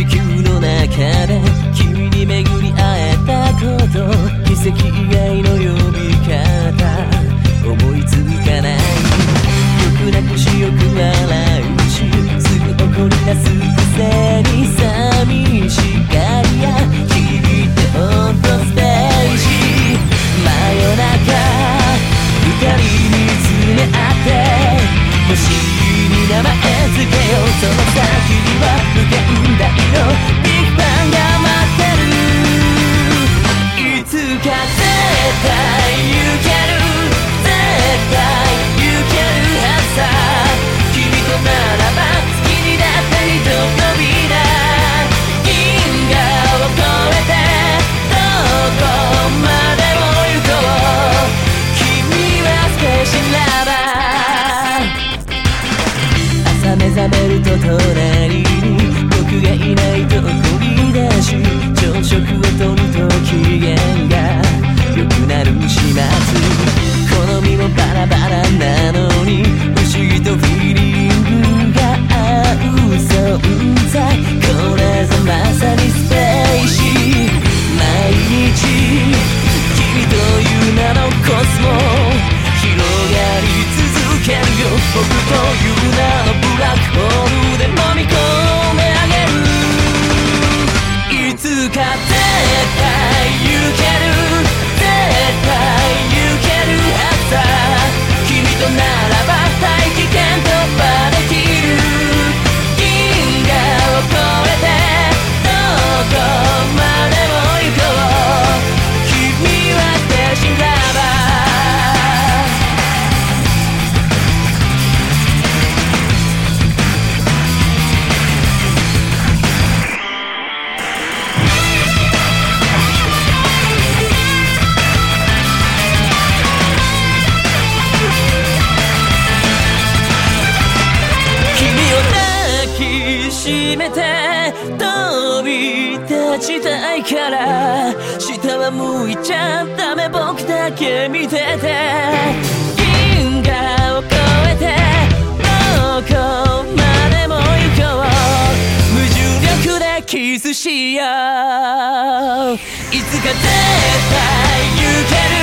地球の中で君に巡り会えたこと奇跡以外の呼び方思いつかない欲なくしよく笑うしすぐ怒り出すくせに寂しがりや君いてホンとステージ真夜中二人見つめ合って星に名前付けよう。その先には無限るいつか絶対行けめて飛び立ちたいから下は向いちゃダメ僕だけ見てて銀河を越えてどこまでも行こう。無重力でキスしよう。いつか絶対行ける